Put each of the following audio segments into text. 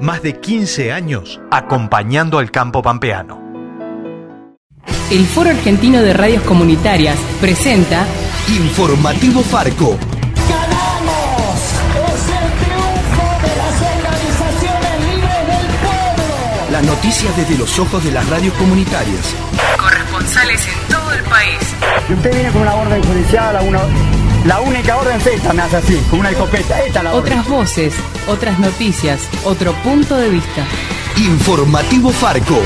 más de 15 años acompañando al campo pampeano. El Foro Argentino de Radios Comunitarias presenta Informativo Farco. ¡Ganamos! ¡Es el triunfo de las organizaciones libres del pueblo! Las noticias desde los ojos de las radios comunitarias. Corresponsales en todo el país. Y usted viene con una orden judicial, a una, la única orden es esta, me hace así, con una escopeta. Esta es la orden. Otras voces, otras noticias, otro punto de vista. Informativo Farco.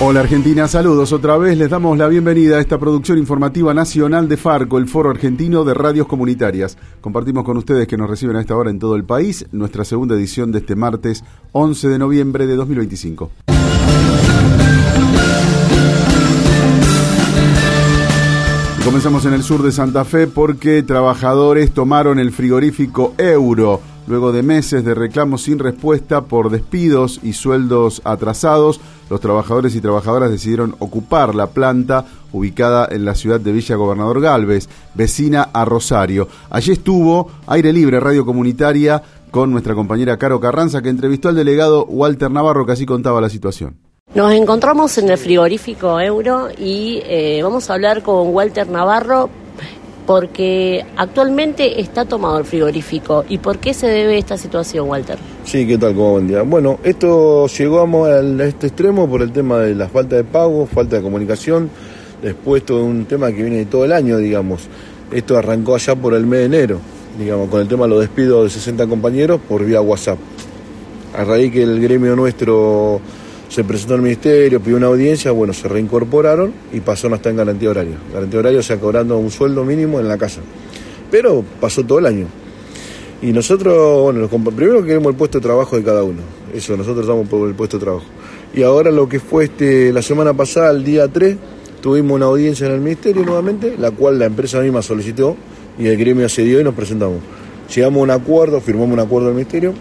Hola Argentina, saludos otra vez. Les damos la bienvenida a esta producción informativa nacional de Farco, el Foro Argentino de Radios Comunitarias. Compartimos con ustedes que nos reciben a esta hora en todo el país nuestra segunda edición de este martes 11 de noviembre de 2025. Comenzamos en el sur de Santa Fe porque trabajadores tomaron el frigorífico Euro. Luego de meses de reclamos sin respuesta por despidos y sueldos atrasados, los trabajadores y trabajadoras decidieron ocupar la planta ubicada en la ciudad de Villa Gobernador Galvez, vecina a Rosario. Allí estuvo Aire Libre Radio Comunitaria con nuestra compañera Caro Carranza que entrevistó al delegado Walter Navarro que así contaba la situación. Nos encontramos en el frigorífico Euro y eh, vamos a hablar con Walter Navarro porque actualmente está tomado el frigorífico. ¿Y por qué se debe esta situación, Walter? Sí, ¿qué tal? ¿Cómo buen día? Bueno, esto llegamos a este extremo por el tema de la falta de pago, falta de comunicación, después todo un tema que viene de todo el año, digamos. Esto arrancó allá por el mes de enero, digamos, con el tema de los despidos de 60 compañeros por vía WhatsApp. A raíz que el gremio nuestro se presentó al ministerio, pidió una audiencia, bueno, se reincorporaron y pasaron hasta en garantía horaria. Garantía horaria, o sea, cobrando un sueldo mínimo en la casa. Pero pasó todo el año. Y nosotros, bueno, primero queremos el puesto de trabajo de cada uno. Eso, nosotros estamos por el puesto de trabajo. Y ahora lo que fue este, la semana pasada, el día 3, tuvimos una audiencia en el ministerio nuevamente, la cual la empresa misma solicitó y el gremio accedió y nos presentamos. Llegamos a un acuerdo, firmamos un acuerdo del ministerio,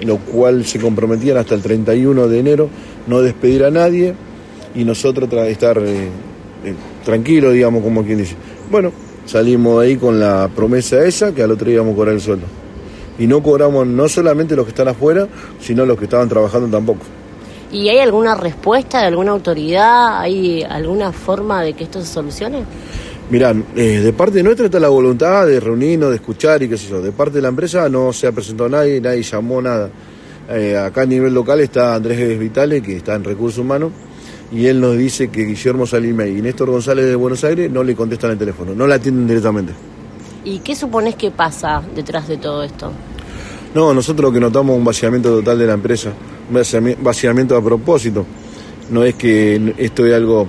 lo cual se comprometían hasta el 31 de enero no despedir a nadie y nosotros estar eh, eh, tranquilos, digamos, como quien dice. Bueno, salimos de ahí con la promesa esa, que al otro día íbamos a cobrar el sueldo. Y no cobramos no solamente los que están afuera, sino los que estaban trabajando tampoco. ¿Y hay alguna respuesta de alguna autoridad? ¿Hay alguna forma de que esto se solucione? Mirá, eh, de parte nuestra está la voluntad de reunirnos, de escuchar y qué sé yo. De parte de la empresa no se ha presentado nadie, nadie llamó nada. Eh, acá a nivel local está Andrés Vitale, que está en Recursos Humanos, y él nos dice que Guillermo Salime y Néstor González de Buenos Aires no le contestan el teléfono, no la atienden directamente. ¿Y qué supones que pasa detrás de todo esto? No, nosotros lo que notamos es un vaciamiento total de la empresa, un vaciami- vaciamiento a propósito. No es que esto es algo,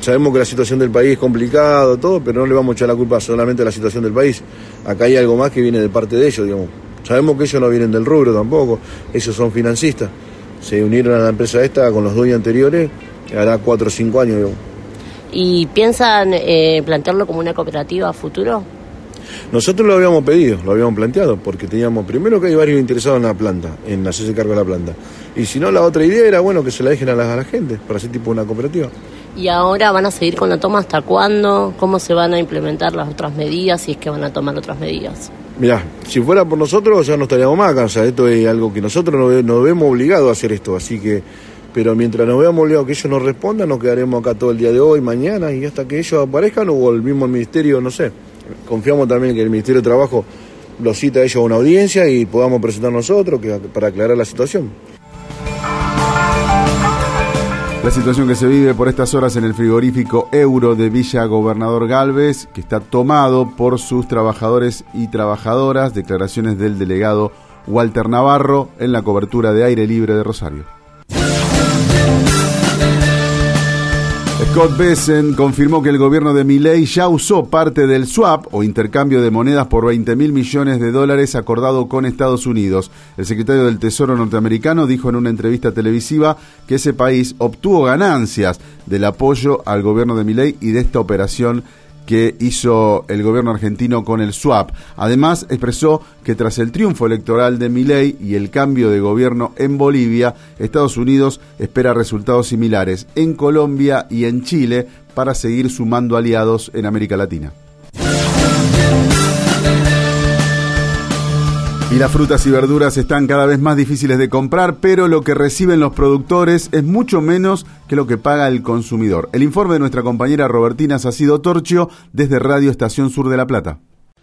sabemos que la situación del país es complicado, todo, pero no le vamos a echar la culpa solamente a la situación del país. Acá hay algo más que viene de parte de ellos, digamos. Sabemos que ellos no vienen del rubro tampoco, ellos son financistas. Se unieron a la empresa esta con los dueños anteriores, hará cuatro o cinco años, digamos. ¿Y piensan eh, plantearlo como una cooperativa a futuro? Nosotros lo habíamos pedido, lo habíamos planteado, porque teníamos primero que hay varios interesados en la planta, en hacerse cargo de la planta. Y si no, la otra idea era, bueno, que se la dejen a la, a la gente, para hacer tipo una cooperativa. ¿Y ahora van a seguir con la toma hasta cuándo? ¿Cómo se van a implementar las otras medidas si es que van a tomar otras medidas? Mirá, si fuera por nosotros ya no estaríamos más acá, o sea, esto es algo que nosotros nos, nos vemos obligados a hacer esto, así que, pero mientras nos veamos obligados que ellos nos respondan, nos quedaremos acá todo el día de hoy, mañana, y hasta que ellos aparezcan o el mismo ministerio, no sé. Confiamos también que el Ministerio de Trabajo los cita a ellos a una audiencia y podamos presentar nosotros que, para aclarar la situación. La situación que se vive por estas horas en el frigorífico Euro de Villa Gobernador Galvez, que está tomado por sus trabajadores y trabajadoras, declaraciones del delegado Walter Navarro en la cobertura de aire libre de Rosario. Scott confirmó que el gobierno de Milley ya usó parte del swap o intercambio de monedas por 20 mil millones de dólares acordado con Estados Unidos. El secretario del Tesoro norteamericano dijo en una entrevista televisiva que ese país obtuvo ganancias del apoyo al gobierno de Milley y de esta operación que hizo el gobierno argentino con el swap. Además, expresó que tras el triunfo electoral de Milei y el cambio de gobierno en Bolivia, Estados Unidos espera resultados similares en Colombia y en Chile para seguir sumando aliados en América Latina. Y las frutas y verduras están cada vez más difíciles de comprar, pero lo que reciben los productores es mucho menos que lo que paga el consumidor. El informe de nuestra compañera Robertina Sacido Torchio desde Radio Estación Sur de La Plata.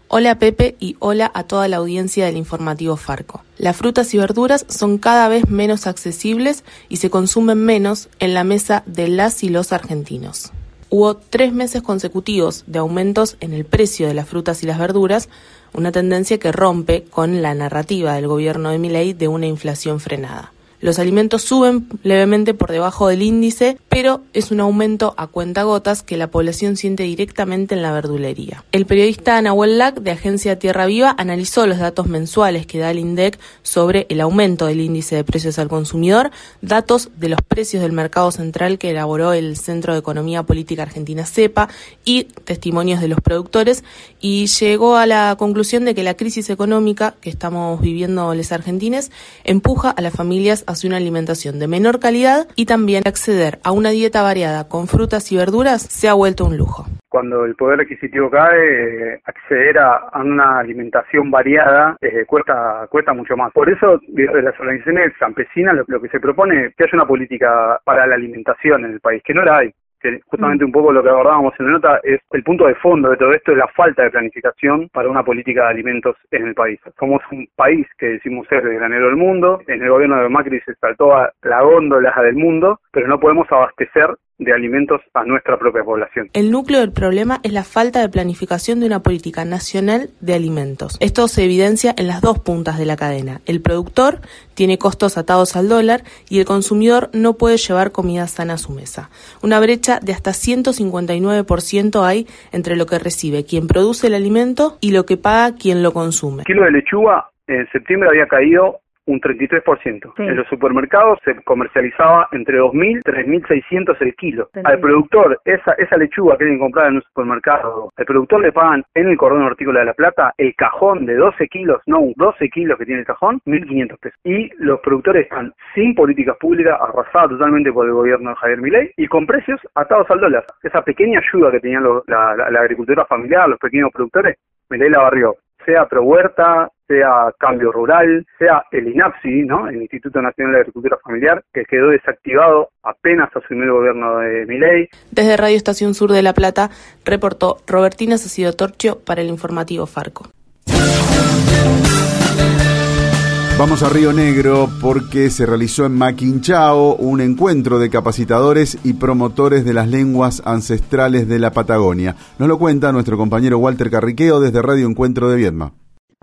Hola Pepe y hola a toda la audiencia del informativo Farco. Las frutas y verduras son cada vez menos accesibles y se consumen menos en la mesa de las y los argentinos. Hubo tres meses consecutivos de aumentos en el precio de las frutas y las verduras, una tendencia que rompe con la narrativa del gobierno de Milei de una inflación frenada. Los alimentos suben levemente por debajo del índice, pero es un aumento a cuentagotas que la población siente directamente en la verdulería. El periodista Nahuel Lac de Agencia Tierra Viva analizó los datos mensuales que da el INDEC sobre el aumento del índice de precios al consumidor, datos de los precios del mercado central que elaboró el Centro de Economía Política Argentina CEPA y testimonios de los productores y llegó a la conclusión de que la crisis económica que estamos viviendo los argentines empuja a las familias hacia una alimentación de menor calidad y también acceder a una dieta variada con frutas y verduras se ha vuelto un lujo. Cuando el poder adquisitivo cae, eh, acceder a, una alimentación variada eh, cuesta cuesta mucho más. Por eso, de las organizaciones campesinas, lo, lo que se propone es que haya una política para la alimentación en el país, que no la hay que justamente un poco lo que abordábamos en la nota es el punto de fondo de todo esto es la falta de planificación para una política de alimentos en el país. Somos un país que decimos ser el granero del mundo, en el gobierno de Macri se saltó a la góndola del mundo, pero no podemos abastecer de alimentos a nuestra propia población. El núcleo del problema es la falta de planificación de una política nacional de alimentos. Esto se evidencia en las dos puntas de la cadena. El productor tiene costos atados al dólar y el consumidor no puede llevar comida sana a su mesa. Una brecha de hasta 159% hay entre lo que recibe quien produce el alimento y lo que paga quien lo consume. El kilo de lechuga en septiembre había caído un 33%. En los supermercados se comercializaba entre 2.000 y 3.600 el kilo. Al productor, esa, esa lechuga que tienen comprada en un supermercado, al productor le pagan en el cordón hortícola de La Plata el cajón de 12 kilos, no, 12 kilos que tiene el cajón, 1.500 pesos. Y los productores están sin políticas públicas, arrasados totalmente por el gobierno de Javier Milei y con precios atados al dólar. Esa pequeña ayuda que tenían la, la agricultura familiar, los pequeños productores, Milei la barrió sea Pro Huerta, sea Cambio Rural, sea el INAPSI, ¿no? el Instituto Nacional de Agricultura Familiar, que quedó desactivado apenas asumió el gobierno de Miley. Desde Radio Estación Sur de La Plata, reportó Robertina Sacido Torchio para el informativo Farco. Vamos a Río Negro porque se realizó en Maquinchao un encuentro de capacitadores y promotores de las lenguas ancestrales de la Patagonia. Nos lo cuenta nuestro compañero Walter Carriqueo desde Radio Encuentro de Viedma.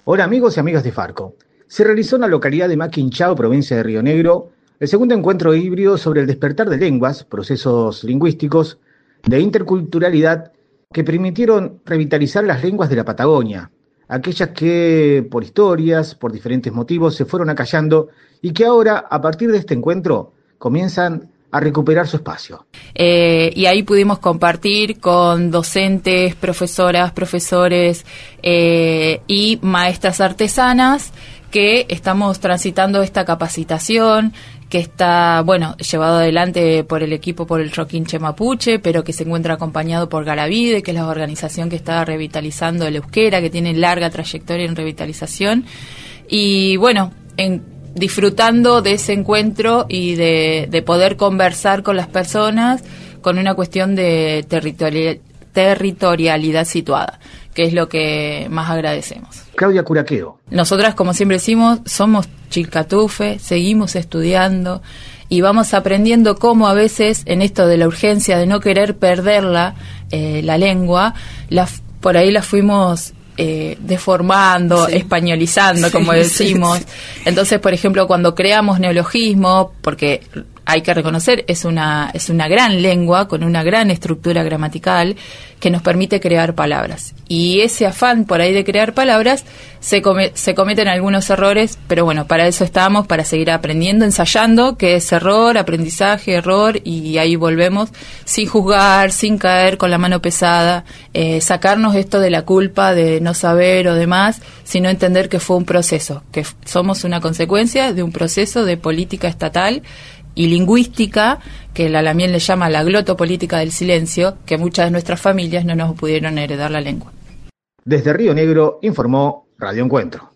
Hola amigos y amigas de Farco. Se realizó en la localidad de Maquinchao, provincia de Río Negro, el segundo encuentro híbrido sobre el despertar de lenguas, procesos lingüísticos, de interculturalidad que permitieron revitalizar las lenguas de la Patagonia, aquellas que por historias, por diferentes motivos, se fueron acallando y que ahora, a partir de este encuentro, comienzan a recuperar su espacio. Eh, y ahí pudimos compartir con docentes, profesoras, profesores eh, y maestras artesanas que estamos transitando esta capacitación, que está, bueno, llevado adelante por el equipo por el Roquinche Mapuche, pero que se encuentra acompañado por Garavide, que es la organización que está revitalizando el euskera, que tiene larga trayectoria en revitalización. Y bueno, en, disfrutando de ese encuentro y de, de poder conversar con las personas con una cuestión de territorialidad situada que es lo que más agradecemos. Claudia Curaqueo. Nosotras, como siempre decimos, somos chilcatufe, seguimos estudiando y vamos aprendiendo cómo a veces en esto de la urgencia de no querer perderla, eh, la lengua, la, por ahí la fuimos eh, deformando, españolizando, como decimos. Entonces, por ejemplo, cuando creamos neologismo, porque hay que reconocer, es una, es una gran lengua con una gran estructura gramatical que nos permite crear palabras. Y ese afán por ahí de crear palabras se, se cometen algunos errores, pero bueno, para eso estamos, para seguir aprendiendo, ensayando, que es error, aprendizaje, error, y ahí volvemos sin juzgar, sin caer con la mano pesada, eh, sacarnos esto de la culpa de no saber o demás, sino entender que fue un proceso, que somos una consecuencia de un proceso de política estatal y lingüística, que la Lamiel le llama la glotopolítica del silencio, que muchas de nuestras familias no nos pudieron heredar la lengua. Desde Río Negro informó Radio Encuentro.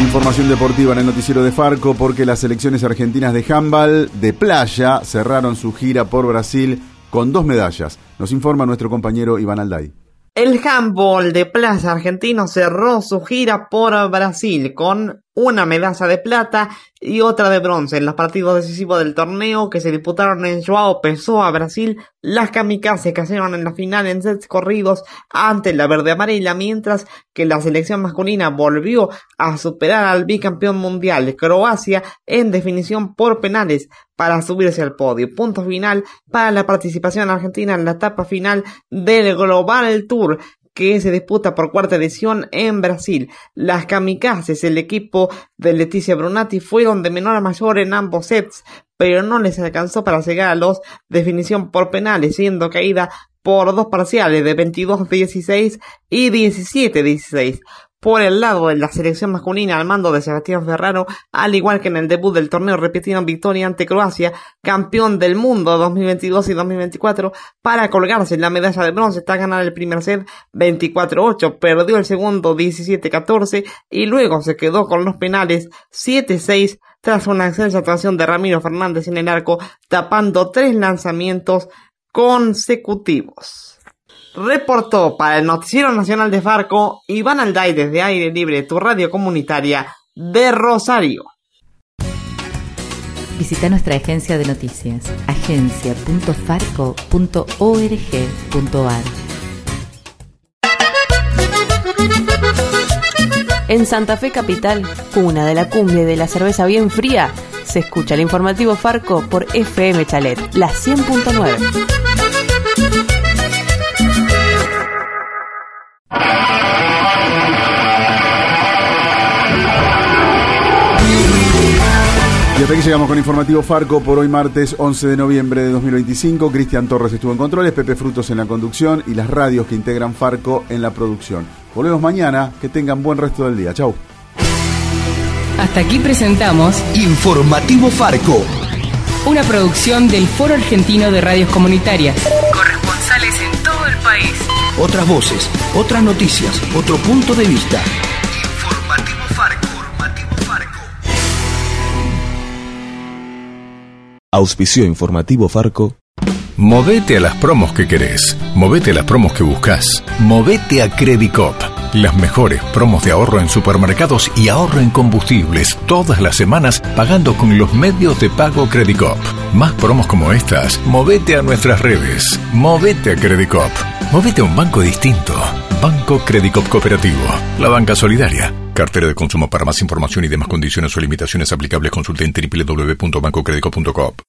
Información deportiva en el noticiero de Farco porque las selecciones argentinas de handball de playa cerraron su gira por Brasil con dos medallas. Nos informa nuestro compañero Iván Alday. El handball de playa argentino cerró su gira por Brasil con una medalla de plata y otra de bronce en los partidos decisivos del torneo que se disputaron en Joao Pessoa, Brasil. Las kamikazes cayeron en la final en sets corridos ante la verde amarilla, mientras que la selección masculina volvió a superar al bicampeón mundial Croacia en definición por penales para subirse al podio. Punto final para la participación argentina en la etapa final del Global Tour que se disputa por cuarta edición en Brasil. Las kamikazes, el equipo de Leticia Brunati, fueron de menor a mayor en ambos sets, pero no les alcanzó para llegar a los definición por penales, siendo caída por dos parciales de 22-16 y 17-16 por el lado de la selección masculina al mando de Sebastián Ferraro, al igual que en el debut del torneo repitieron victoria ante Croacia, campeón del mundo 2022 y 2024, para colgarse la medalla de bronce está ganar el primer set 24-8, perdió el segundo 17-14 y luego se quedó con los penales 7-6 tras una excelsa actuación de Ramiro Fernández en el arco, tapando tres lanzamientos consecutivos reportó para el Noticiero Nacional de Farco Iván Alday desde Aire Libre, tu radio comunitaria de Rosario. Visita nuestra agencia de noticias, agencia.farco.org.ar. En Santa Fe Capital, cuna de la cumbia de la cerveza bien fría, se escucha el informativo Farco por FM Chalet, la 100.9. Y hasta aquí llegamos con Informativo Farco por hoy martes 11 de noviembre de 2025. Cristian Torres estuvo en controles, Pepe Frutos en la conducción y las radios que integran Farco en la producción. Volvemos mañana, que tengan buen resto del día. Chau. Hasta aquí presentamos Informativo Farco. Una producción del Foro Argentino de Radios Comunitarias. Corresponsales en todo el país. Otras voces, otras noticias, otro punto de vista. Auspicio informativo Farco. Movete a las promos que querés. Movete a las promos que buscas. Movete a Credicop. Las mejores promos de ahorro en supermercados y ahorro en combustibles todas las semanas pagando con los medios de pago Credicop. Más promos como estas, movete a nuestras redes. Movete a Credicop. Movete a un banco distinto. Banco Credicop Cooperativo. La banca solidaria. Cartera de consumo para más información y demás condiciones o limitaciones aplicables consulte en www.bancocredico.com.